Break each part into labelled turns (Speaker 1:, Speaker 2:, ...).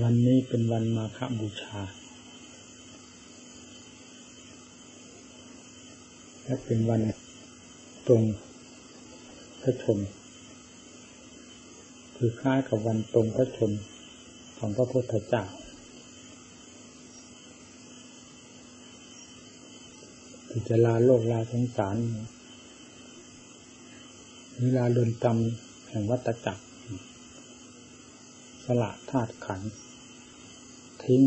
Speaker 1: วันนี้เป็นวันมาฆบูชา และเป็นวันตรงพระชน คือคล้ายกับวันตรงพระชนของพระพุทธเจ้าที่จะลาโลกลาสงสารเวลาเดินจำแห่งวัตจักร สละธาตุขันทิ้ง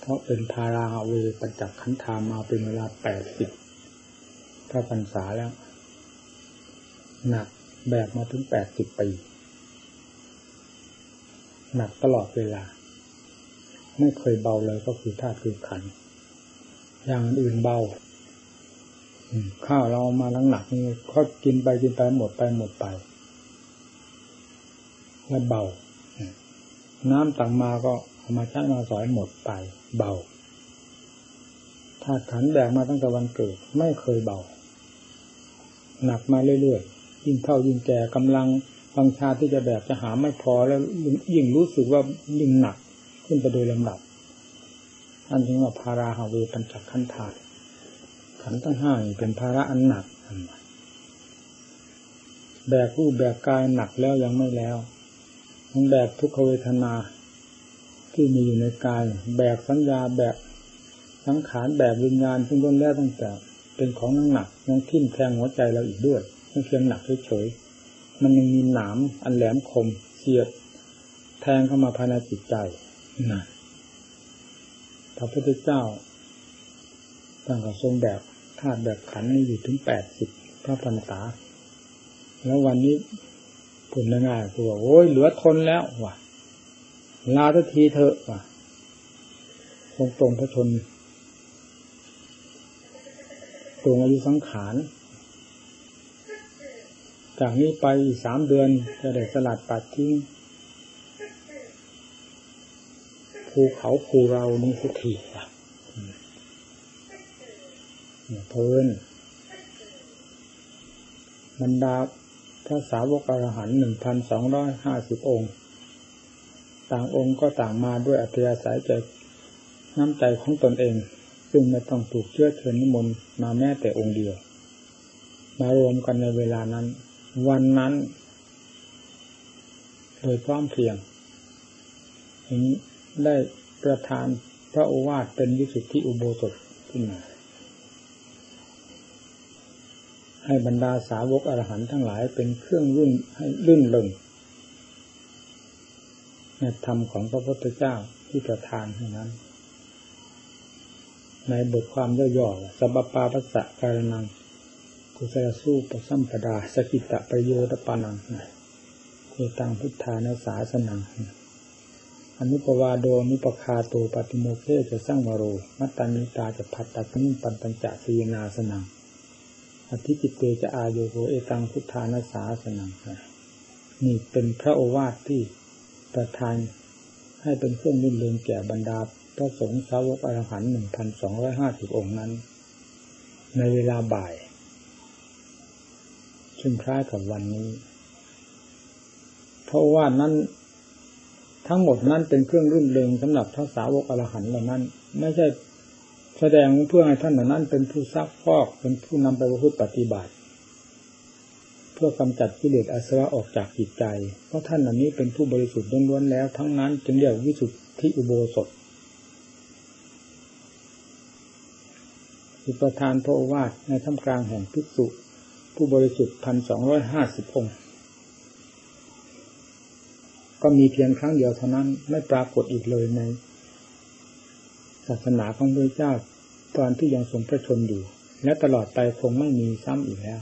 Speaker 1: เพราะเป็นภาราเวปัญจขันธามาเป็นเวลาแปดสิบถ้าพรรษาแล้ว หนักแบกมาถึงแปดสิบปี หนักตลอดเวลา ไม่เคยเบาเลยก็คือธาตุคือขัน อย่างอื่นเบาข้าวเรามาลังหนักนี่ก็กินไปกินไปหมดไปหมดไป แล้วเบา น้ำต่างมาก็เอามาใช้มาสอยหมดไปเบาถ้าขันแบกมาตั้งแต่วันเกิด ไม่เคยเบา หนักมาเรื่อยๆยิ่งเข้ายิ่งแก่กำลังบังชาที่จะแบกจะหาไม่พอแล้วยิ่งรู้สึกว่ายิ่งหนักขึ้นไปโดยลำดับอันนี้ว่าภาราหาเวปัญจขันธาขันทั้งห้าเป็นภาระอันหนักแบกรูปแบกกายหนักแล้วยังไม่แล้ว มันแบกทุกขเวทนา ที่มีอยู่ในกาย แบกสัญญาแบกสังขารแบกวิญญาณทั้งต้นแล้วตั้งแต่ เป็นของหนักยังทิ่มแทงหัวใจเราอีกด้วยไม่เพียงหนักเฉยๆมันยังมีหนามอันแหลมคมเสียด แทงเข้ามาภายในจิตใจนะพระพุทธเจ้าตั้งแต่ทรงแบบธาตุแบบขันนี่อยู่ถึงแปดสิบพระพรรษาแล้ววันนี้ ผลง่ายๆคือว่าโอ้ยเหลือทนแล้วว่ะลาทัทีเถอะว่ะทรงตรงพระชนตรงอายุสังขาร จากนี้ไปอีกสามเดือนจะได้สลัดปัดทิ้งภูเขาภูเรานี่สักทีว่ะเพลินบรรดา ระสาวกอรหันหนึ่งพันสองร้อยห้าสิบองค์ ต่างองค์ก็ต่างมาด้วยอัธยาศัยใจน้ำใจของตนเอง ซึ่งไม่ต้องถูกเชื่อเชิญนิมนต์มาแม้แต่องค์เดียว มารวมกันในเวลานั้น วันนั้น โดยพร้อมเพียงนี้ได้ประทานพระโอวาทเป็นวิสุทธิอุโบสถขึ้นมา ให้บรรดาสาวกอรหันทั้งหลายเป็นเครื่องรุ่นให้ลื่นเริงในธรรมของพระพุทธเจ้าที่ประทานเท่านั้น ในบทความย่อๆสัพปาปัสสะการนังกุศลสู้ประสัมปดาสกิตะประโยชน์ปานังคือตังพุทธานาสาสนังอนุปวาโดนุปคาโตปฏิโมเคจะสร้างวโร มัตตานิตาจะพัตตานิปันตัญจะสีนาสนัง อธิจิตเตจะอาโยโกเอตังพุทธานาสาสนังนี่เป็นพระโอวาทที่ประทานให้เป็นเครื่องรื่นเริงแก่บรรดาพระสงฆ์สาวกอรหันต์หนึ่งพันสองร้อยห้าสิบองค์นั้น ในเวลาบ่ายซึ่งคล้ายกับวันนี้ เพราะว่านั้นทั้งหมดนั้นเป็นเครื่องรื่นเริงสำหรับพระสาวกอรหันต์เหล่านั้น ไม่ใช่ แสดงเพื่อให้ท่านเหล่านั้น เป็นผู้ซักฟอกเป็นผู้นำไปประพฤติปฏิบัติ เพื่อกำจัดกิเลสอาสวะออกจากจิตใจ เพราะท่านเหล่านี้เป็นผู้บริสุทธิ์ล้วนๆแล้ว ทั้งนั้นจึงเรียกวิสุทธิอุโบสถอุปทานพระวาทในท่ามกลางแห่งภิกษุ ผู้บริสุทธิ์พันสองร้อยห้าสิบองค์ก็มีเพียงครั้งเดียวเท่านั้นไม่ปรากฏอีกเลยในศาสนาของพระเจ้า ตอนที่ยังทรงพระชนอยู่ และตลอดไปคงไม่มีซ้ำอีกแล้ว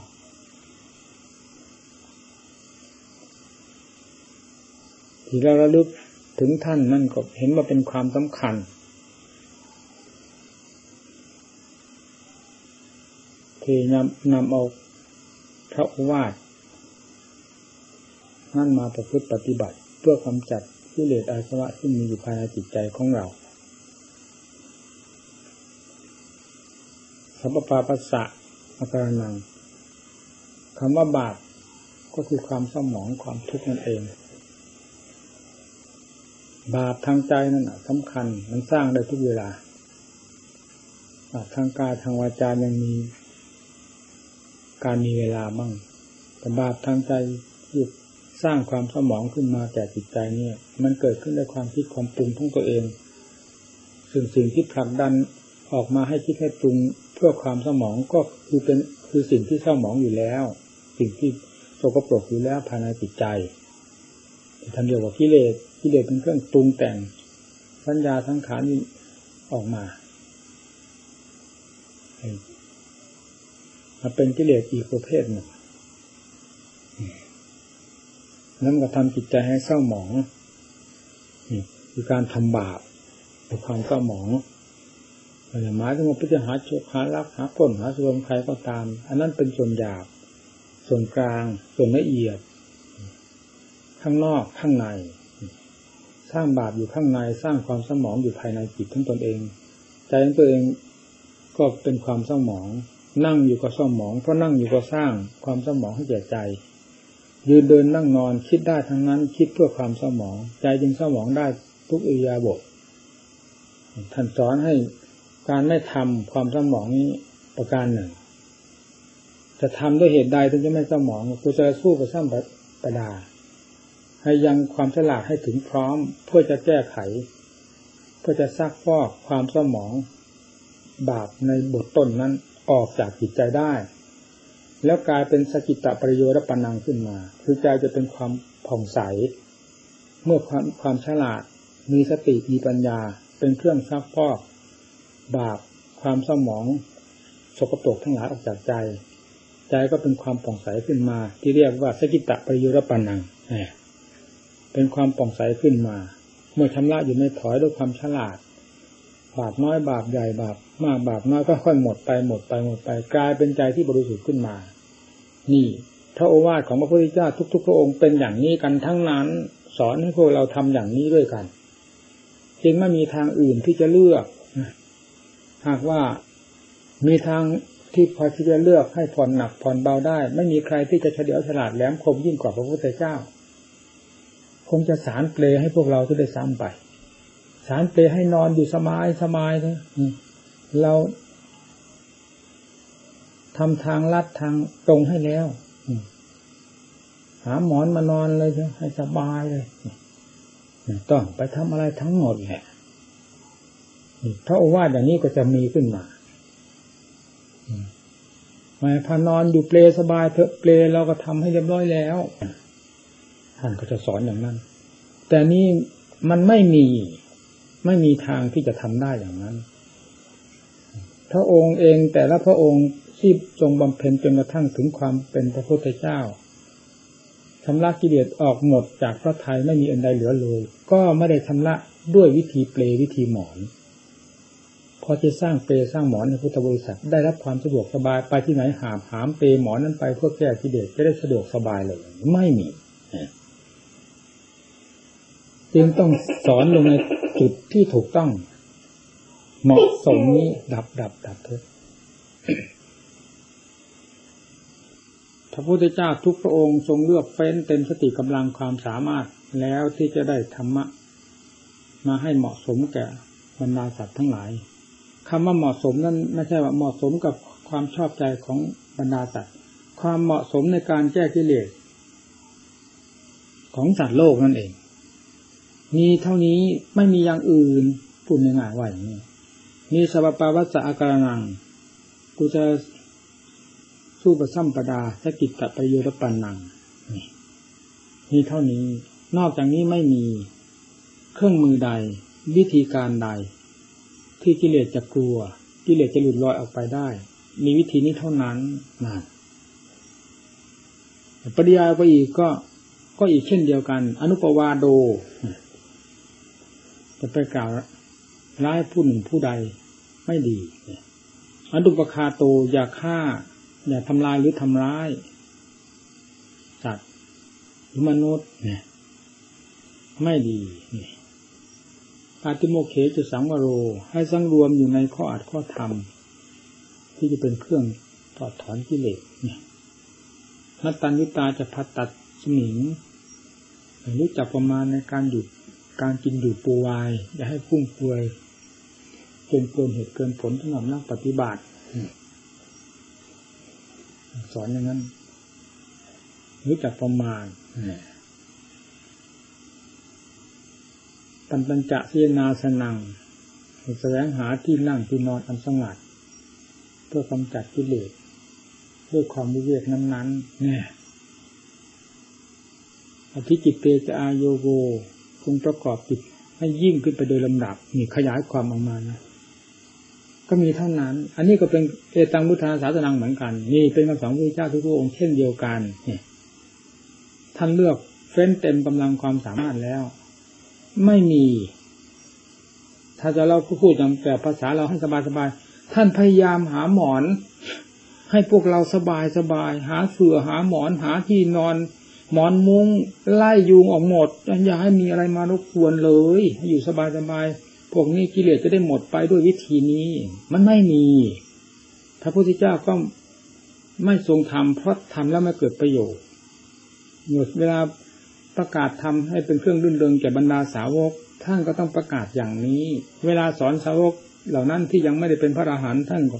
Speaker 1: ที่เราระลึกถึงท่านนั่นก็เห็นว่าเป็นความสำคัญ ที่นำนำเอาพระวาทนั่นมาประพฤติปฏิบัติเพื่อความจัดกิเลสอาสวะที่มีอยู่ภายในจิตใจของเรา สัพปาปัสสะอาการนังคำว่าบาปก็คือความเศร้าหมองความทุกข์นั่นเอง บาปทางใจนั่นสำคัญมันสร้างได้ทุกเวลาบาปทางกายทางวาจายังมี การมีเวลาบ้างแต่บาปทางใจที่สร้างความสมองขึ้นมาแก่จิตใจเนี่ย มันเกิดขึ้นด้วยความคิดความปรุงของตัวเอง ซึ่งสิ่งที่ผลักดัน ออกมาให้คิดให้ปรุงเพื่อความสมองก็คือเป็นคือสิ่งที่เศร้าหมองอยู่แล้ว สิ่งที่โสกปรกอยู่แล้วภายในจิตใจทำเดียวกับกิเลสกิเลสเป็นเครื่องปรุงแต่งสัญญาทั้งขานออกมามาเป็นกิเลสอีกประเภทหนึ่งนั่นก็ทำจิตใจให้เศร้าหมองนี่คือการทำบาปด้วยความเศร้าหมอง หมายถึงว่าพิจารณาโชคหารักหาผลหาสวมใครก็ตาม อันนั้นเป็นส่วนหยาบ ส่วนกลาง ส่วนละเอียด ข้างนอกข้างใน สร้างบาปอยู่ข้างในสร้างความสมองอยู่ภายในจิตทั้งตนเอง ใจของตัวเองก็เป็นความเศร้าหมอง นั่งอยู่ก็เศร้าหมอง เพราะนั่งอยู่ก็สร้างความเศร้าหมองให้แก่ใจ ยืนเดินนั่งนอนคิดได้ทั้งนั้น คิดเพื่อความเศร้าหมอง ใจจึงเศร้าหมองได้ทุกอิยาบทท่านสอนให้ การไม่ทำความสมองนี้ประการหนึ่ง จะทำด้วยเหตุใดถึงจะไม่สมองกูจะสู้กับซ้ำประดา ให้ยังความฉลาดให้ถึงพร้อม เพื่อจะแก้ไข เพื่อจะซักฟอกความสมอง บาปในบทต้นนั้นออกจากจิตใจได้ แล้วกลายเป็นสกิตะประโยชน์ปนังขึ้นมา คือใจจะเป็นความผ่องใส เมื่อความความฉลาดมีสติมีปัญญาเป็นเครื่องซักฟอก บาปความเศร้าหมองสกปรกทั้งหลายออกจากใจ ใจก็เป็นความป่องใสขึ้นมา ที่เรียกว่าสกิตะประยุรปันังเป็นความป่องใสขึ้นมา เมื่อชำระอยู่ในถอยด้วยความฉลาด บาปน้อยบาปใหญ่บาปมากบาปน้อยก็ค่อยหมดไปหมดไปหมดไปกลายเป็นใจที่บริสุทธิ์ขึ้นมา นี่พระโอวาทของพระพุทธเจ้าทุก ๆ พระองค์เป็นอย่างนี้กันทั้งนั้น สอนให้พวกเราทำอย่างนี้ด้วยกัน จึงไม่มีทางอื่นที่จะเลือก หากว่ามีทางที่พอที่จะเลือกให้ผ่อนหนักผ่อนเบาได้ ไม่มีใครที่จะเฉลียวฉลาดแหลมคมยิ่งกว่าพระพุทธเจ้า คงจะสารเปลให้พวกเราจะได้ซ้ำไป สารเปลให้นอนอยู่สบายสบายนะเราทำทางลัดทางตรงให้แล้วหาหมอนมานอนเลยให้สบายเลยต้องไปทำอะไรทั้งหมดแหละ พระโอวาทอย่างนี้ก็จะมีขึ้นมาหมายพานอนอยู่เปลสบายเถอะเปลเราก็ทำให้เรียบร้อยแล้วท่านก็จะสอนอย่างนั้น แต่นี่มันไม่มีไม่มีทางที่จะทำได้อย่างนั้น พระองค์เองแต่ละพระองค์ที่ทรงบำเพ็ญจนกระทั่งถึงความเป็นพระพุทธเจ้าชำระกิเลสออกหมดจากพระทัยไม่มีอันใดเหลือเลย ก็ไม่ได้ชำระด้วยวิธีเปลวิธีหมอน อจะสร้างเปสร้างหมอนในพุทธบริษัทได้รับความสะดวกสบายไปที่ไหนหามหามเปหมอนนั้นไปเพื่อแก้กิเลสจะได้สะดวกสบายเลย ไม่มีจึงต้องสอนลงในจุดที่ถูกต้อง เหมาะสมนี้ดับดับดับเถิดพระพุทธเจ้าทุกพระองค์ทรงเลือกเฟ้นเต็มสติกำลังความสามารถแล้วที่จะได้ธรรมะ มาให้เหมาะสมแก่บรรดาสัตว์ทั้งหลาย คำว่าเหมาะสมนั้นไม่ใช่ว่าเหมาะสมกับความชอบใจของบรรดาสัตว์ ความเหมาะสมในการแก้กิเลสของสัตว์โลกนั่นเอง มีเท่านี้ไม่มีอย่างอื่นพูดง่ายๆว่าอย่างนี้มีสัพปาวัสสะอาการนังกูจะสู้ประซ้ำประดาสกิจกับประโยชน์ปันนังมีเท่านี้ นอกจากนี้ไม่มีเครื่องมือใด วิธีการใด ที่กิเลสจะกลัว กิเลสจะหลุดลอยออกไปได้ มีวิธีนี้เท่านั้นนะปริยายไปอีกก็ก็อีกเช่นเดียวกัน อนุปวาโด จะไปกล่าวร้ายผู้หนึ่งผู้ใดไม่ดีอนุปคาโตอย่าฆ่า อย่าทำลายหรือทำร้ายสัตว์หรือมนุษย์เนี่ยไม่ดีเนี่ย อาติโมเขจะสังวโร ให้สังรวมอยู่ในข้ออัดข้อธรรม ที่จะเป็นเครื่องถอดถอนกิเลสเนี่ยนัตตัญญุตาจะพัดตัดสมิงรู้จักประมาณในการหยุดการกินอยู่ปูวาย อย่าให้ฟุ่มเฟือยจนเกินเหตุเกินผลสำหรับนักปฏิบัติสอนอย่างนั้น รู้จักประมาณ ปัญปัญจะเสนาสนังแสวงหาที่นั่งที่นอนอันสงัด เพื่อกำจัดกิเลสด้วยความวิเวกนั้นๆเนี่ยอภิจิตเตจะอายโยโกคงประกอบจิตให้ยิ่งขึ้นไปโดยลำดับนี่ขยายความออกมานะก็มีเท่านั้น อันนี้ก็เป็นเอตังมุทาศาสนังเหมือนกัน นี่เป็นคำสอนพระเจ้าทุกพระองค์เช่นเดียวกันเนี่ยท่านเลือกเฟ้นเต็มกำลังความสามารถแล้ว ไม่มี ถ้าจะเราพูดอย่างแบบภาษาเราให้สบายสบายท่านพยายามหาหมอน ให้พวกเราสบายสบายหาเสื่อหาหมอนหาที่นอน หมอนมุง้งไล่ยุงออกหมดอย่าให้มีอะไรมารบกวนเลยให้อยู่สบายสบายพวกนี้กิเลสจะได้หมดไปด้วยวิธีนี้ มันไม่มีพระพุทธเจ้าก็ไม่ทรงทำเพราะทำแล้วไม่เกิดประโยชน์หมดเวลา ประกาศทำให้เป็นเครื่องรื่นเริงแก่บรรดาสาวก ท่านก็ต้องประกาศอย่างนี้ เวลาสอนสาวกเหล่านั้นที่ยังไม่ได้เป็นพระอรหันต์ท่านก็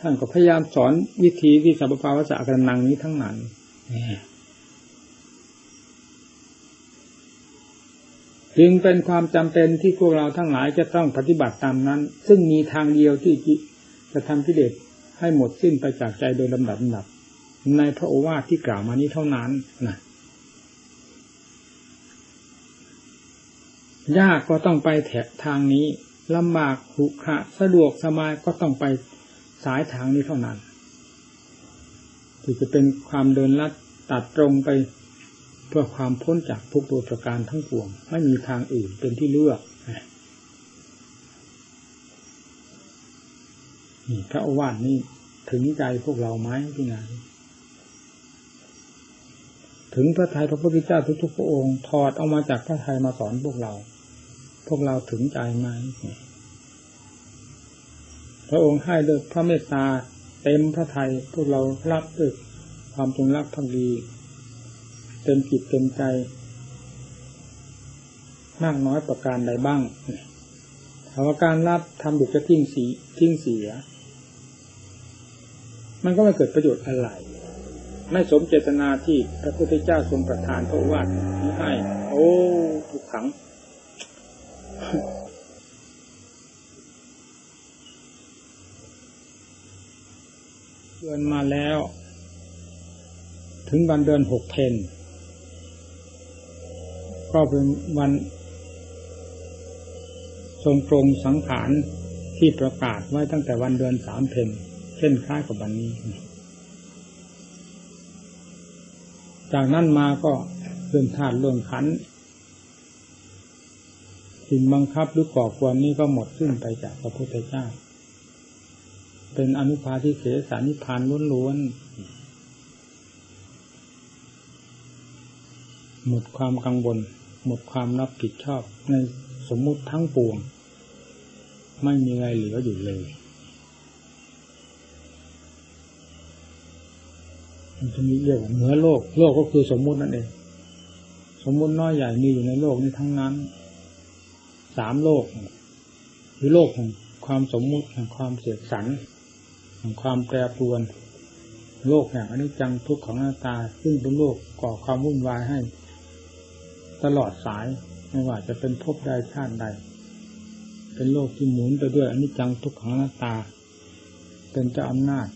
Speaker 1: ท่านก็พยายามสอนวิธีวิสัพพาวสะกันนังนี้ทั้งนั้นจึงเป็นความจำเป็นที่พวกเราทั้งหลายจะต้องปฏิบัติตามนั้น ซึ่งมีทางเดียวที่จะทำกิเลสให้หมดสิ้นไปจากใจโดยลำดับลำดับ ในพระโอวาทที่กล่าวมานี้เท่านั้นนะ ยากก็ต้องไปแถบทางนี้ลำบากขุขะสะดวกสบายก็ต้องไปสายทางนี้เท่านั้นที่จะเป็นความเดินลัดตัดตรงไปเพื่อความพ้นจากทุกตัวประการทั้งปวง ไม่มีทางอื่นเป็นที่เลือกนี่พระอวาทนี่ถึงใจพวกเราไหมพี่นาย ถึงพระทัยพระพุทธเจ้าทุกๆพระองค์ถอดออกมาจากพระทัยมาสอนพวกเรา พวกเราถึงใจไหมพระองค์ให้ด้วยพระเมตตาเต็มพระทัยพวกเรารับด้วยความจงรักภักดี เต็มจิตเต็มใจ มากน้อยประการใดบ้างถาว่าการรับทำดุจะทิ้งสีทิ้งเสีย มันก็ไม่เกิดประโยชน์อะไร ไม่สมเจตนาที่พระพุทธเจ้าทรงประทานพระวาทนี้ให้ โอ้ทุกขัง เดือนมาแล้ว ถึงวันเดือนหกเพนก็เป็นวันทรงตรงสังขารที่ประกาศไว้ตั้งแต่วันเดือนสามเพนเช่นคล้ายกับวันนี้ จากนั้นมาก็เรื่องธาตุเรื่องขันสิ่งบังคับหรือก่อควรนี้ก็หมดสิ้นไปจากพระพุทธเจ้า เป็นอนุภาทิเสสานิพานล้วนๆ หมดความกังวล หมดความรับผิดชอบในสมมุติทั้งปวง ไม่มีอะไรเหลืออยู่เลยมัน จะมีเรียกว่าเหนือโลก โลกก็คือสมมุตินั่นเอง สมมุติน้อยใหญ่มีอยู่ในโลกนี้ทั้งนั้นสามโลกคือโลกของความสมมุติแห่งความเสียสันแห่งความแปรปรวน โลกแห่งอนิจจังทุกข์ของหน้าตา ซึ่งเป็นโลกก่อความวุ่นวายให้ ตลอดสายไม่ว่าจะเป็นภพใดชาติใด เป็นโลกที่หมุนไปด้วยอนิจจังทุกขังหน้าตา เป็นเจ้าอำนาจ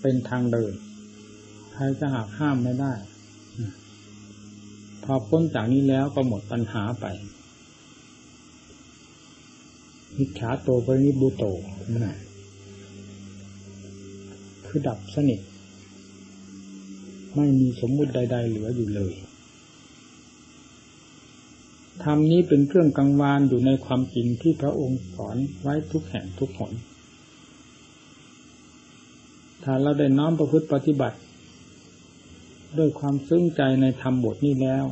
Speaker 1: เป็นทางเดิน ใครจะหักห้ามไม่ได้ พอพ้นจากนี้แล้วก็หมดปัญหาไปมิจฉาโตปริบุโตนั่นคือดับสนิท ไม่มีสมมุติใด ๆ เหลืออยู่เลยธรรมนี้เป็นเครื่องกังวานอยู่ในความจริงที่พระองค์สอนไว้ทุกแห่งทุกหนถ้าเราได้น้อมประพฤติปฏิบัติ ด้วยความซึ้งใจในธรรมบทนี้แล้ว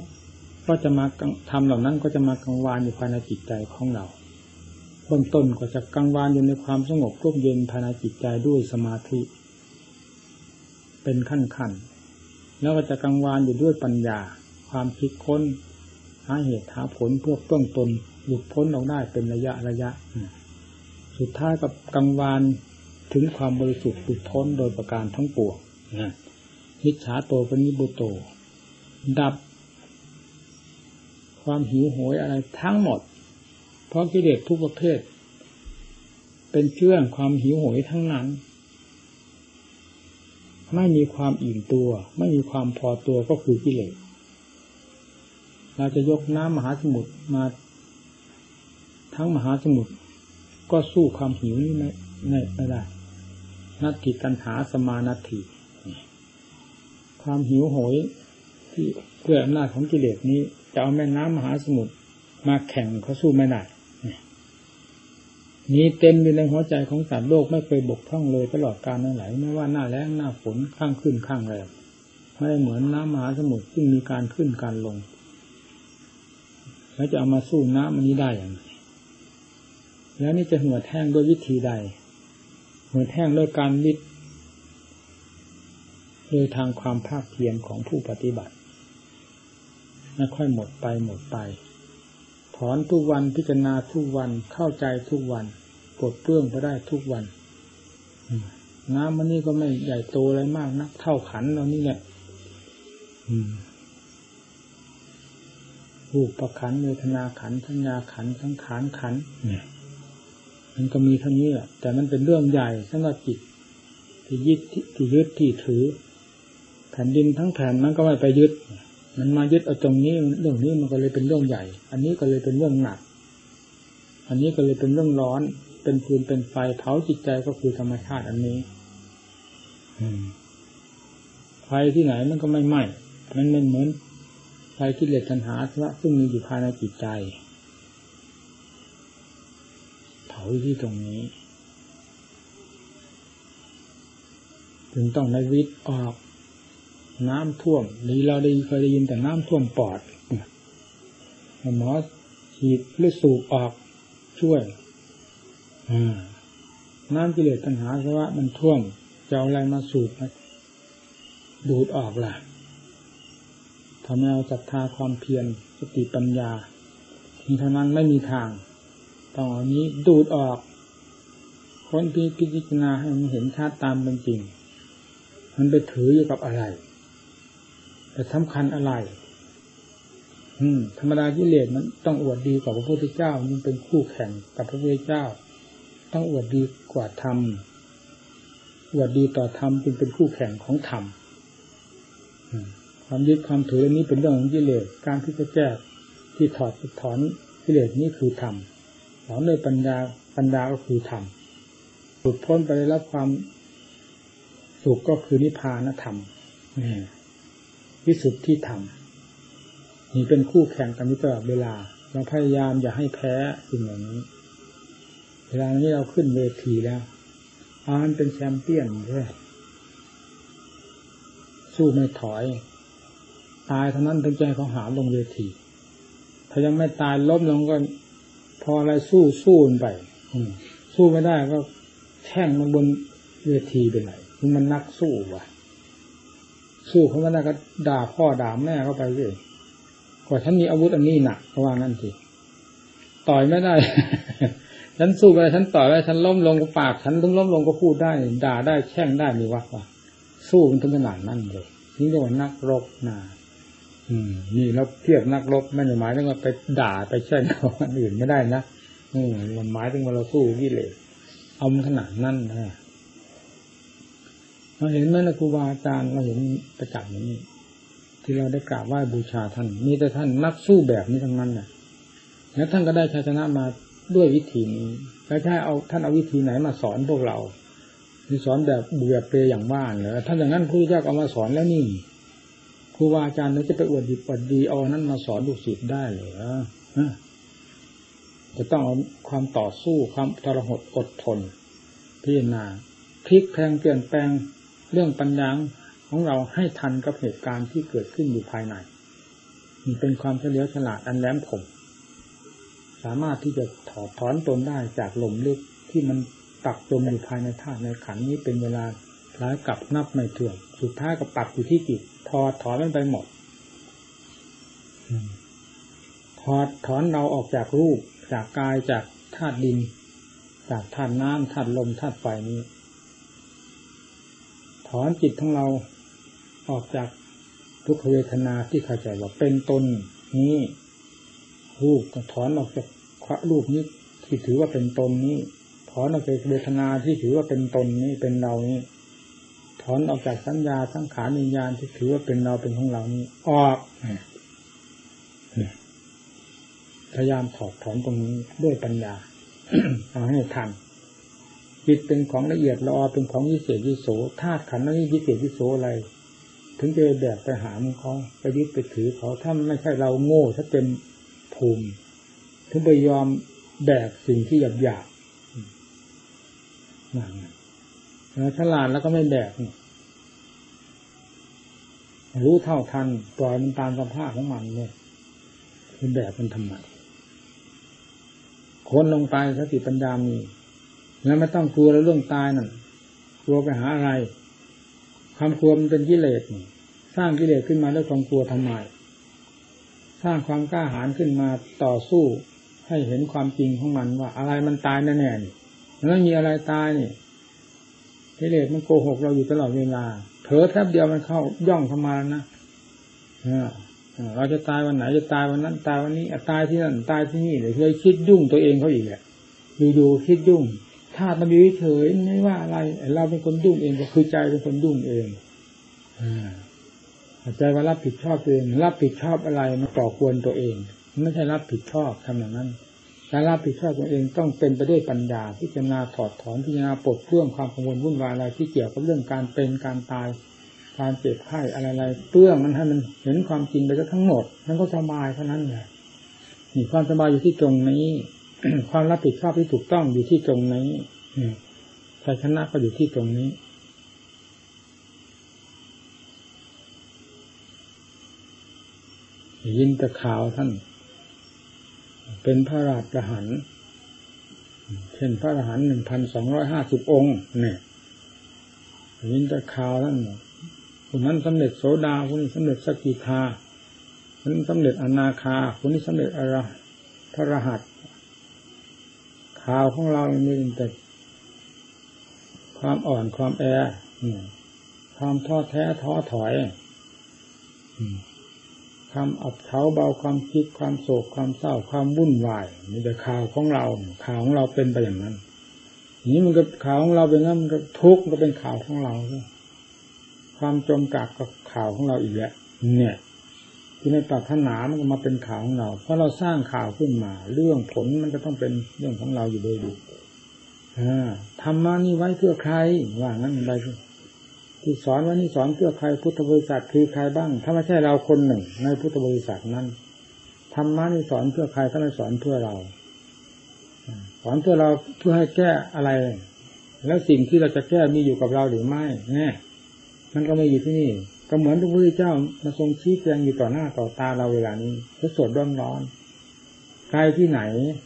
Speaker 1: ก็จะมาทำเหล่านั้นก็จะมากังวานอยู่ภายในจิตใจของเราเบื้องต้นก็จะกังวานอยู่ในความสงบร่มเย็นภายในจิตใจด้วยสมาธิ เป็นขั้นขั้นแล้วก็จะกังวานอยู่ด้วยปัญญา ความคิดค้นหาเหตุหาผลเพื่อเบื้องตนหลุดพ้นออกได้เป็นระยะระยะ สุดท้ายกับกังวานถึงความบริสุทธิ์หลุดพ้นโดยประการทั้งปวงนะ นิชาโตปนิบุโต ดับ ความหิวโหยอะไรทั้งหมด เพราะกิเลสทุกประเภท เป็นเชื่องความหิวโหยทั้งนั้น ไม่มีความอิ่มตัว ไม่มีความพอตัวก็คือกิเลสเราจะยกน้ำมหาสมุทรมา ทั้งมหาสมุทรก็สู้ความหิวนี้ไม่ไม่ได้นัตติกันหาสมานัตถิ ความหิวโหย ที่เพื่ออำนาจของกิเลสนี้ จะเอาแม่น้ำมหาสมุทรมาแข่งเขาสู้ไม่ได้นี้เต็มอยู่ในหัวใจของสัตว์โลกไม่เคยบกพร่องเลยตลอดกาลนั่นไหลไม่ว่าหน้าแล้งหน้าฝนข้างขึ้นข้างแรงไม่เหมือนน้ำมหาสมุทรที่มีการขึ้นการลง แล้วจะเอามาสู้น้ำมันนี้ได้อย่างไรแล้วนี่จะหัวแท่งด้วยวิธีใด หัวแท่งด้วยการวิท โดยทางความภาคเพียรของผู้ปฏิบัติไม่ค่อยหมดไปหมดไป ถอนทุกวันพิจารณาทุกวันเข้าใจทุกวันปลดเปลื้องก็ได้ทุกวันน้ำมันนี่ก็ไม่ใหญ่โตอะไรมากนะเท่าขันเรานี่แหละรูปประขันเวทนาขันสัญญาขันสังขารขันเนี่ยมันก็มีเท่านี้แหละแต่มันเป็นเรื่องใหญ่สำหรับจิตที่ยึดที่ยึดที่ถือ แผ่นดินทั้งแผ่นมันก็ไม่ไปยึด มันมายึดเอาตรงนี้เรื่องนี้มันก็เลยเป็นเรื่องใหญ่ อันนี้ก็เลยเป็นเรื่องหนัก อันนี้ก็เลยเป็นเรื่องร้อน เป็นฟืนเป็นไฟเผาจิตใจก็คือธรรมชาติอันนี้ไฟที่ไหนมันก็ไม่ไหม้มันไม่เหมือนไฟที่เลสตัณหาซึ่งมีอยู่ภายในจิตใจ เผาที่ตรงนี้ถึงต้องในวิทย์ออก น้ำท่วมนี่เราได้เคยได้ยินแต่น้ำท่วมปอดหมอฉีดหรือสูบออกช่วยน้ำกิเลสตัณหาสวะมันท่วมจะเอาอะไรมาสูบมาดูดออกล่ะทำให้เราศรัทธาความเพียรสติปัญญาทีเท่านั้นไม่มีทางต้องเอานี้ดูดออก คนพิพิจารณาให้มันเห็นชัดตามเป็นจริง มันไปถืออยู่กับอะไร แต่สำคัญอะไร อืม ธรรมดากิเลสมันต้องอวดดีกว่าพระพุทธเจ้า มันเป็นคู่แข่งกับพระพุทธเจ้า ต้องอวดดีกว่าธรรมอวดดีต่อธรรมจึงเป็นคู่แข่งของธรรมความยึดความถือเรื่องนี้เป็นเรื่องของกิเลสการที่จะแก้ที่ถอดถอนกิเลสนี้คือธรรมสอนด้วยปัญญาปัญญาก็คือธรรมหลุดพ้นไปได้รับความสุขก็คือนิพพานธรรม วิสุทธิธรรมนี่เป็นคู่แข่งกันตลอดเวลา เราพยายามอย่าให้แพ้สิ่งอย่านี้ เวลานี้เราขึ้นเวทีแล้วอานเป็นแชมเปี้ยนด้วยสู้ไม่ถอย ตายเท่านั้นถึงใจเขาหาลงเวที ถ้ายังไม่ตายล้มลงก็ พออะไรสู้สู้ไปสู้ไม่ได้ก็แท่งลงบนเวทีไปไหนมันนักสู้ว่ะ สู้เขาไม่ได้ก็ด่าพ่อด่าแม่เข้าไปเลยก็ฉันมีอาวุธอันนี้หนักเพราะว่านั่นสิต่อยไม่ได้ ฉันสู้ไปฉันต่อยไปฉันล้มลงก็ปาก ฉันถึงล้มลงก็พูดได้ ด่าได้แช่งได้มีวัดว่าสู้มันถึงขนาดนั้นเลยนี่เรียกว่านักรบนะอืม นี่เราเทียบนักรบไม่หมายถึงว่าไปด่าไปแช่งคนอื่นไม่ได้นะอืมหมายถึงว่าเราสู้กิเลสเอามันขนาดนั้นนะ เราเห็นไหมนะครูบาอาจารย์เราเห็นประจักษ์อย่างนี้ ที่เราได้กราบไหว้บูชาท่าน มีแต่ท่านนักสู้แบบนี้ทั้งนั้นน่ะ แล้วท่านก็ได้ชัยชนะมาด้วยวิธีนี้แล้วถ้าเอาท่านเอาวิธีไหนมาสอนพวกเราหรือสอนแบบเบื่อเปรยอย่างว่านเหรอท่านอย่างนั้นผู้เจ้าเอามาสอนแล้วนี่ครูบาอาจารย์จะไปอวดดีปวดดีเอานั้นมาสอนลูกศิษย์ได้เหรอจะต้องเอาความต่อสู้ความทรหดอดทนพิจารณาพลิกแพงเปลี่ยนแปลง เรื่องปัญญาของเราให้ทันกับเหตุการณ์ที่เกิดขึ้นอยู่ภายในนี่เป็นความเฉลียวฉลาดอันแหลมคมสามารถที่จะถอดถอนตนได้จากลมลึกที่มันตักจมอยู่ภายในธาตุในขันนี้เป็นเวลาหลายกับนับไม่ถ้วนสุดท้ายก็ปักอยู่ที่จิตถอดถอนมันไปหมดถอดถอนเราออกจากรูป จากกายจากธาตุดิน จากธาตุน้ำธาตุลมธาตุไฟนี้ อนจิตของเราออกจากทุกขเวทนาที่เข้าใจว่าเป็นตนนี้รูปถอนออกจากรูปนี้ที่ถือว่าเป็นตนนี้ ถอนออกจากเวทนาที่ถือว่าเป็นตนนี้เป็นเรานี้ ถอนออกจากสัญญาสังขารวิญญาณที่ถือว่าเป็นเราเป็นของเรานี้ ออกพยายามถอดถอนตรงนี้ด้วยปัญญาเอาให้ทัน จิตเป็นของละเอียดละออเป็นของวิเศษวิโสธาตุขันธ์นี้วิเศษวิโสอะไร ถึงจะแบกไปหามเขาไปยึดไปถือเขาถ้าไม่ใช่เราโง่ถ้าเป็นภูมิ ถึงไปยอมแบกสิ่งที่หยาบหยาบนั่นแล้วฉลาดแล้วก็ไม่แบกรู้เท่าทันปล่อยมันตามสภาพของมันเนี่ยมันแบกมันทำไมคนลงไปสติปัญญามี แล้วไม่ต้องกลัวเรื่องตายนั่นกลัวไปหาอะไร ความกลัวมันเป็นกิเลสสร้างกิเลสขึ้นมาด้วยความกลัวทำไมสร้างความกล้าหาญขึ้นมาต่อสู้ให้เห็นความจริงของมันว่า อะไรมันตายแน่ๆนี่แล้วมีอะไรตายนี่กิเลสมันโกหกเราอยู่ตลอดเวลาเผลอแทบเดียวมันเข้าย่องเข้ามาแล้วนะเราจะตายวันไหนจะตายวันนั้น ตายวันนี้ตายที่นั่นตายที่นี่เลยเคยคิดยุ่งตัวเองเขาอีกแหละอยู่ๆคิดยุ่ง ถ้ามันอยู่เฉยไม่ว่าอะไร เราเป็นคนยุ่งเองก็คือใจเป็นคนยุ่งเองใจว่ารับผิดชอบตัวเอง รับผิดชอบอะไรมาต่อควรตัวเอง ไม่ใช่รับผิดชอบทำอย่างนั้นการรับผิดชอบตัวเองต้องเป็นไปด้วยปัญญาพิจารณาถอดถอนพิจารณาปลดเครื่องความกังวลวุ่นวายอะไรที่เกี่ยวกับเรื่องการเป็นการตายการเจ็บไข้อะไรๆเปื้องมันให้มันเห็นความจริงไปทั้งหมดมันก็สบายเท่านั้นแหละนี่ความสบายอยู่ที่ตรงนี้ ความรับผิดชอบที่ถูกต้องอยู่ที่ตรงนี้ชัยชนะก็อยู่ที่ตรงนี้ ยินแต่ข่าวท่าน เป็นพระราชหันเช่นพระอรหันต์หนึ่งพันสองร้อยห้าสิบองค์เนี่ยยินแต่ข่าวท่านคนนั้นสำเร็จโสดาคนนี้สำเร็จสกิทาคนนี้สำเร็จอนาคาคนนี้สำเร็จอรพระรหัส ข่าวของเรามีแต่ความอ่อนความแอความท้อแท้ท้อถอยความอับเฉาเบาความคิดความโศกความเศร้าความวุ่นวายมีแต่ข่าวของเราข่าวของเราเป็นไปอย่างนั้นนี้มันก็ข่าวของเราเป็นงั้นมันก็ทุกข์ก็เป็นข่าวของเราความจมกักกับข่าวของเราอีกแล้วเนี่ย ที่ในปรารถนามันก็มาเป็นข่าวของเรา เพราะเราสร้างข่าวขึ้นมา เรื่องผลมันก็ต้องเป็นเรื่องของเราอยู่โดยดูธรรมานี่ไว้เพื่อใครว่างั้นอะไรที่สอนว่านี่สอนเพื่อใครพุทธบริษัทคือใครบ้าง ถ้าไม่ใช่เราคนหนึ่ง ในพุทธบริษัทนั้นธรรมะนี่สอนเพื่อใครถ้าไม่สอนเพื่อเรา สอนเพื่อเราเพื่อให้แก้อะไร แล้วสิ่งที่เราจะแก้มีอยู่กับเราหรือไม่แน่มันก็ไม่อยู่ที่นี่ ก็เหมือนพระพุทธเจ้ามาทรงชี้แจงอยู่ต่อหน้าต่อตาเราเวลานี้ก็สดร้อนร้อนใครที่ไหน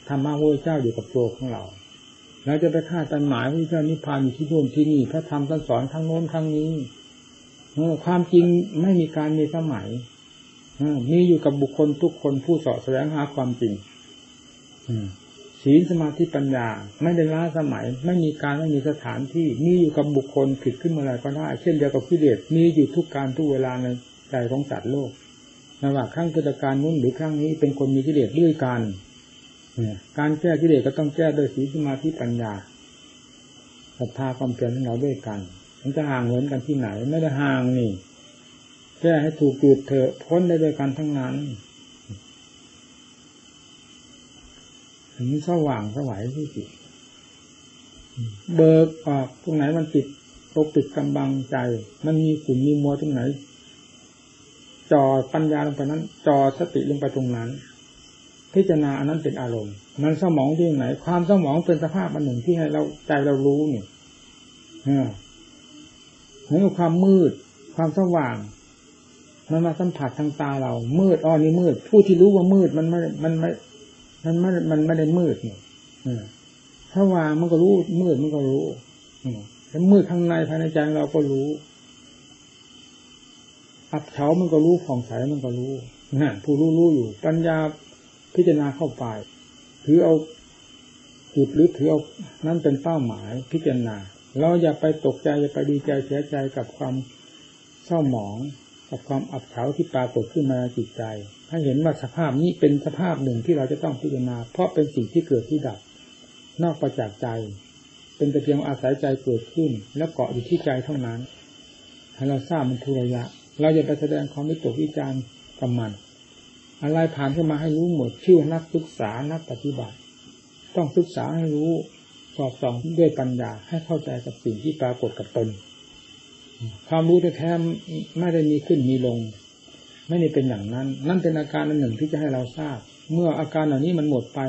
Speaker 1: ธรรมะพระเจ้าอยู่กับตัวของเราเราจะไปคาดตันหมายพระเจ้านิพพานอยู่ที่โน่นที่นี่พระธรรมท่านสอนทั้งโน้นทั้งนี้ความจริงไม่มีการมีสมัยมีอยู่กับบุคคลทุกคนผู้สาะแสวงหาความจริง ศีลสมาธิปัญญา ไม่ได้ล้าสมัย ไม่มีการไม่มีสถานที่มีอยู่กับบุคคลผิดขึ้นเมื่อไรก็ได้ เช่นเดียวกับกิเลสมีอยู่ทุกการทุกเวลาในใจของสัตว์โลกไม่ว่าครั้งกิจการนู้นหรือครั้งนี้เป็นคนมีกิเลสด้วยกันการแก้กิเลสก็ต้องแก้โดยศีลสมาธิปัญญาศรัทธาความเพียรของเราด้วยกัน มันจะห่างเหินกันที่ไหน ไม่ได้ห่างนี่แก้ให้ถูกจุดเถอะพ้นได้ด้วยกันทั้งนั้น นนี้สว่างสวัยที่สุดเบิกออกตรงไหนมันติดปกปิดกำบังใจ มันมีขุ่นมีมัวตรงไหนจอปัญญาลงไปนั้นจอสติลงไปตรงนั้น พิจารณาอันนั้นเป็นอารมณ์ มันสมองที่ไหน ความสมองเป็นสภาพอันหนึ่งที่ให้เราใจเรารู้นี่เหมือนกับความมืด ความสว่าง มันมาสัมผัสทางตาเรา มืดอ๋อนี่มืด ผู้ที่รู้ว่ามืดมันไม่มันไม่ มันไม่มันไม่ได้มืดนี่ถ้าว่างมันก็รู้ มืดมันก็รู้แล้วมืดข้างในภายในใจเราก็รู้ อับเฉามันก็รู้ผ่องใสมันก็รู้นะผู้รู้รู้อยู่ ปัญญาพิจารณาเข้าไป ถือเอาจุดหรือถือเอานั้นเป็นเป้าหมายพิจารณา เราอย่าไปตกใจอย่าไปดีใจเสียใจกับความเศร้าหมอง กับความอับเฉาที่ปรากฏขึ้นมาจิตใจให้เห็นว่าสภาพนี้เป็นสภาพหนึ่งที่เราจะต้องพิจารณา เพราะเป็นสิ่งที่เกิดที่ดับ นอกประจากใจ เป็นแต่เพียงอาศัยใจเกิดขึ้น แล้วเกาะอยู่ที่ใจเท่านั้นให้เราทราบมันทุระยะ เราจะไปแสดงความวิตกวิจารณ์กับมันอะไรผ่านเข้ามาให้รู้หมดชื่อนักศึกษานักปฏิบัติ ต้องศึกษาให้รู้สอบส่องด้วยปัญญาให้เข้าใจกับสิ่งที่ปรากฏกับตน ความรู้แท้ๆไม่ได้มีขึ้นมีลง ไม่ได้เป็นอย่างนั้น นั่นเป็นอาการอันหนึ่งที่จะให้เราทราบ เมื่ออาการเหล่านี้มันหมดไป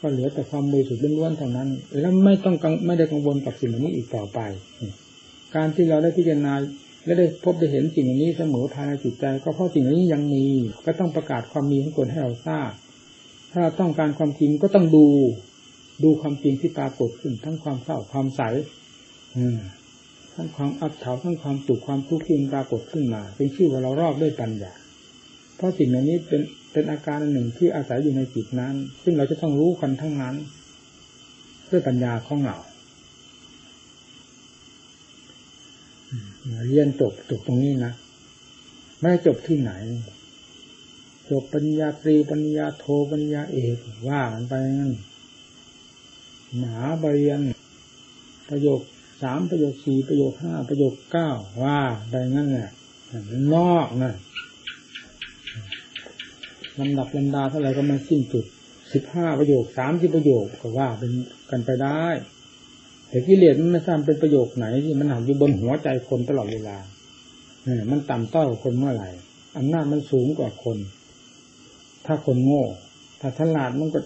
Speaker 1: ก็เหลือแต่ความบริสุทธิ์ล้วนๆเท่านั้น แล้วไม่ต้องไม่ได้กังวลกับสิ่งเหล่านี้อีกต่อไป การที่เราได้พิจารณาและได้พบได้เห็นสิ่งนี้เสมอภายในจิตใจ ก็เพราะสิ่งนี้ยังมี ก็ต้องประกาศความมีของตนให้เราทราบ ถ้าต้องการความจริงก็ต้องดู ดูความจริงที่ปรากฏขึ้นทั้งความเศร้าความใส ทั้งความอับเฉาทั้งความสุขความทุกข์ที่ปรากฏขึ้นมาเป็นชื่อว่าเรารอบด้วยปัญญาเพราะสิ่งเหล่านี้เป็นเป็นอาการหนึ่งที่อาศัยอยู่ในจิตนั้น ซึ่งเราจะต้องรู้กันทั้งนั้นด้วยปัญญาของเราเรียนจบจบตรงนี้นะไม่ได้จบที่ไหนจบปัญญาตรีปัญญาโทปัญญาเอกว่ากันไปนั่นหนาบเรียนประโยค สามประโยคสี่ประโยคห้าประโยคเก้าว่าไปงั้นแหละนอกนะลำดับลำดาเท่าไหร่ก็มาสิ้นสุดสิบห้าประโยคสามสิบประโยคก็ว่าเป็นกันไปได้แต่กิเลสมันไม่ทราบเป็นประโยคไหนที่มันหักอยู่บนหัวใจคนตลอดเวลาเนี่ยมันต่ำต้อยคนเมื่อไหร่อำนาจมันสูงกว่าคน ถ้าคนโง่ ถ้าฉลาดมันก็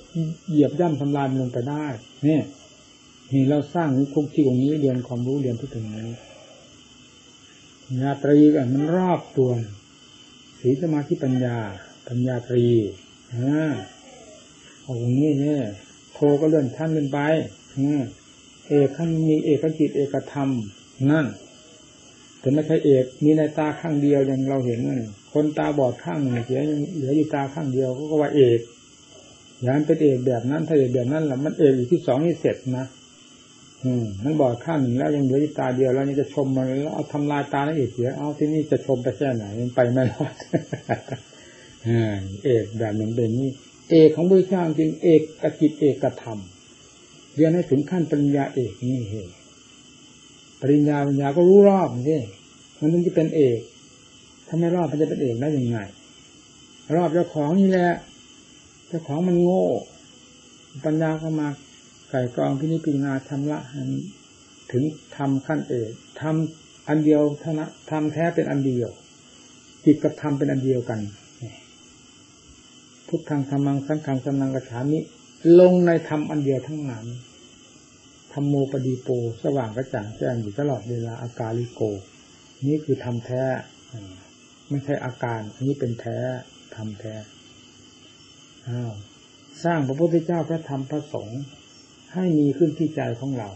Speaker 1: เหยียบย่ำทำลายมันลงไปได้ เนี่ย นี่เราสร้างคุกที่ตรงนี้เรียนความรู้เรียนที่ตรงนี้ญาตรีกันมันรอบตัวสีสมาธิปัญญา ปัญญาตรีอ่าเอาตรงนี้เนี่ยโทก็เลื่อนชั้นเลื่อนไปอืมเอกขั้นมีเอกจิตเอกธรรม นั่นแต่ไม่ใช่เอกมีในตาข้างเดียวอย่างเราเห็นนั่นคนตาบอดข้างหนึ่งเสียยังเหลืออยู่ตาข้างเดียวก็ว่าเอกอย่างนั้นเป็นเอกแบบนั้นถ้าเอกแบบนั้นแหละมันเอกอยู่ที่สองนี่เสร็จนะ อืมมันบอดข้างหนึ่งแล้วยังเหลืออยู่ตาเดียวแล้วนี่จะชมมันแล้วเอาทำลายตาแล้วเอกเสียเอาที่นี่จะชมไปแค่ไหนมันไปไม่รอดเอกแบบหนึ่งเป็นนี่เอกของพระเจ้าจริงเอกกจิตเอกธรรมเรียนให้ถึงขั้นปริญญาเอกนี่เหรปริญญาปัญญาก็รู้รอบนี่มันถึงจะเป็นเอกถ้าไม่รอบมันจะเป็นเอกได้ยังไง รอบเจ้าของนี่แหละเจ้าของมันโง่ ปัญญาก็มา ไก่กองพินิจพิจารณาทำละถึงทำขั้นเอกทำอันเดียวทนั้นทำแท้เป็นอันเดียว จิตกับธรรมเป็นอันเดียวกันพุทธังธรรมังสังฆังสนังกระฉามิลงในธรรมอันเดียวทั้งนั้นธรรมโมปดีโป สว่างกระจ่างแจ้งอยู่ตลอดเวลาอาการลิโก นี่คือธรรมแท้ไม่ใช่อาการ อันนี้เป็นแท้ธรรมแท้อ้าวสร้างพระพุทธเจ้าพระธรรมพระสงฆ์ ให้มีขึ้นที่ใจของเรา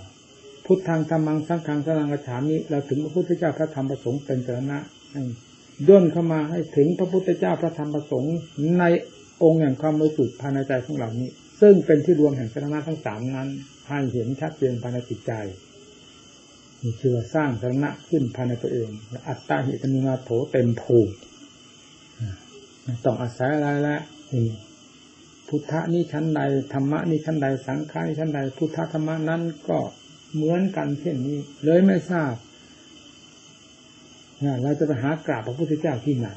Speaker 1: พุทธังธรรมังสังฆังสังกระฉามิเราถึงพระพุทธเจ้าพระธรรมพระสงฆ์เป็นสรณะย่นเข้ามาให้ถึงพระพุทธเจ้าพระธรรมพระสงฆ์ในองค์แห่งความบริสุทธิ์ภายในใจของเรานี้ ซึ่งเป็นที่รวมแห่งสนาทั้งสามนั้นให้เห็นชัดเจนภายในจิตใจมีเชื่อสร้างสนะขึ้นภายในตัวเอง อัตตาหิตมุนาโถเต็มภูมิต้องอาศัยอะไรละ พุทธะนี่ชั้นใดธรรมะนี่ชั้นใดสังขารนี่ชั้นใดพุทธธรรมะนั้นก็เหมือนกันเช่นนี้ เลยไม่ทราบเราจะไปหากราบพระพุทธเจ้าที่ไหน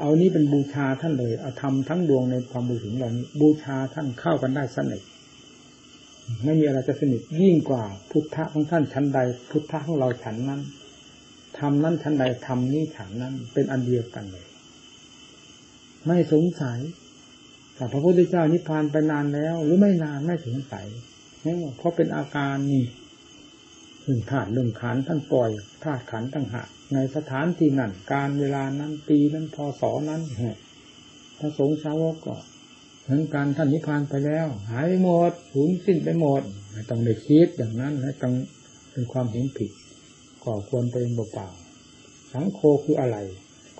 Speaker 1: เอานี้เป็นบูชาท่านเลยเอาทำทั้งดวงในความบูชาเรานี้บูชาท่านเข้ากันได้สนิทไม่มีอะไรจะสนิทยิ่งกว่าพุทธะของท่านชั้นใด พุทธะของเราฉันนั้นทำนั้นชั้นใดทำนี้ฉันนั้น เป็นอันเดียวกันเลย ไม่สงสัย แต่พระพุทธเจ้านิพพานไปนานแล้ว หรือไม่นานไม่สงสัยเพราะเป็นอาการนี่เรื่งธาตุเรื่งขันท่านปล่อยธาตุขันตั้งหากในสถานที่นั้นการเวลานั้นปีนั้นพศนั้นพระสงฆ์สาวกก็เหมือนกันท่านนิพพานไปแล้ว หายหมดสูญสิ้นไปหมดต้องได้คิดอย่างนั้นและต้องเป็นความเห็นผิดก่อควรไปเองเปล่าสังโคคืออะไร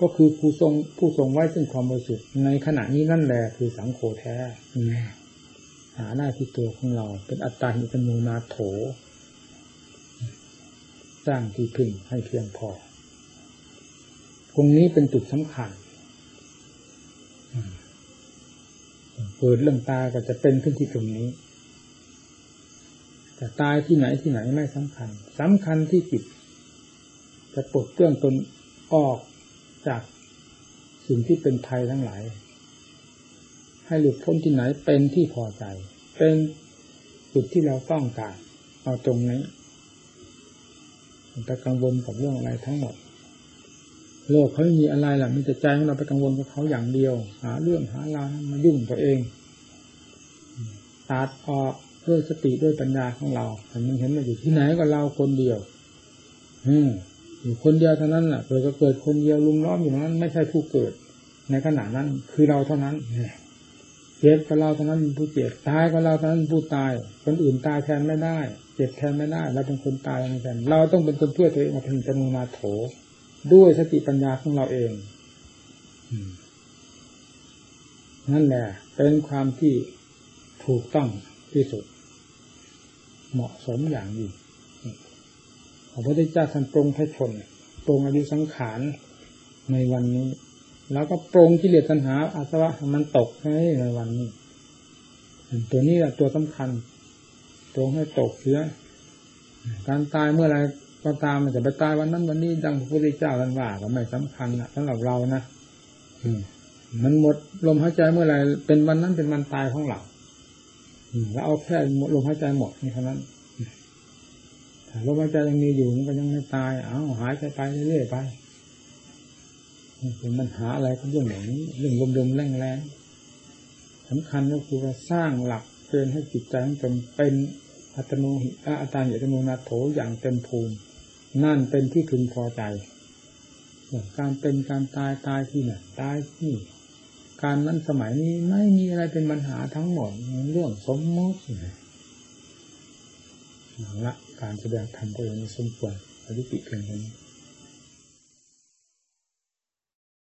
Speaker 1: ก็คือผู้ทรงผู้ทรงไว้ซึ่งความบริสุทธิ์ในขณะนี้นั่นแหละคือสังโฆแท้หาได้ที่ตัวของเรา เป็นอัตตาหิตโนนาโถ สร้างที่พึ่งให้เพียงพอตรงนี้เป็นจุดสำคัญเปิดเรื่องตาก็จะเป็นขึ้นที่ตรงนี้แต่ตายที่ไหนที่ไหนไม่สำคัญสำคัญที่จิตจะปลดเครื่องตนออก จากสิ่งที่เป็นภัยทั้งหลาย ให้หลุดพ้นที่ไหนเป็นที่พอใจ เป็นจุดที่เราต้องการเอาตรงนี้ไปกังวลกับเรื่องอะไรทั้งหมด โลกเขาไม่มีอะไรหรอกมีแต่ใจของเราไปกังวลกับเขาอย่างเดียว หา เรื่องหาราวมายุ่งตัวเองตัดออกด้วยสติด้วยปัญญาของเรามันเห็นมาอยู่ที่ไหนก็เราคนเดียว อืม คนเดียวเท่านั้นแหละเกิดก็เกิดคนเดียวลุมล้อมอยู่นั้น ไม่ใช่ผู้เกิด ในขณะนั้น คือเราเท่านั้นเจ็บก็เราเท่านั้นผู้เจ็บตายก็เราเท่านั้นผู้ตาย คนอื่นตายแทนไม่ได้ เจ็บแทนไม่ได้เราเป็นคนตายแทนเราต้องเป็นคนช่วยตัวเองมาเป็นจนุนาโถ ด้วยสติปัญญาของเราเองนั่นแหละ เป็นความที่ถูกต้องที่สุด เหมาะสมอย่างยิ่ง ระพุทธเจ้าท่านปรงพระชนปรงอายุสังขารในวันนี้ แล้วก็ปรงกิเลสตัณหาอาสวะมันตกให้ในวันนี้ ตัวนี้แหละตัวสำคัญปรงให้ตกเสียการตายเมื่อไรก็ตามมันจะไปตายวันนั้นวันนี้ดังพระพุทธเจ้าท่านว่าก็ไม่สำคัญนะสำหรับเรานะมันหมดลมหายใจเมื่อไรเป็นวันนั้นเป็นวันตายของเราแล้วเอาแค่ลมหายใจหมดนี่เท่านั้น ลมหายใจยังมีอยู่มันก็ยังไม่ตาย เอาหายใจไปเรื่อยๆไปเป็นปัญหาอะไรก็เรื่องอย่างนี้เรื่องลมๆแรงๆสำคัญก็คือว่าสร้างหลักเกินให้จิตใจจนเป็นอัตโนหิอัตาหิตโนนาโถอย่างเต็มภูมิ นั่นเป็นที่พึงพอใจการเป็นการตายตายที่ไหนตายที่ การนั้นสมัยนี้ไม่มีอะไรเป็นปัญหาทั้งหมดเรื่องสมมติละ การแสดงธรรมก็ยังสมควรอธิปิเพียงนี้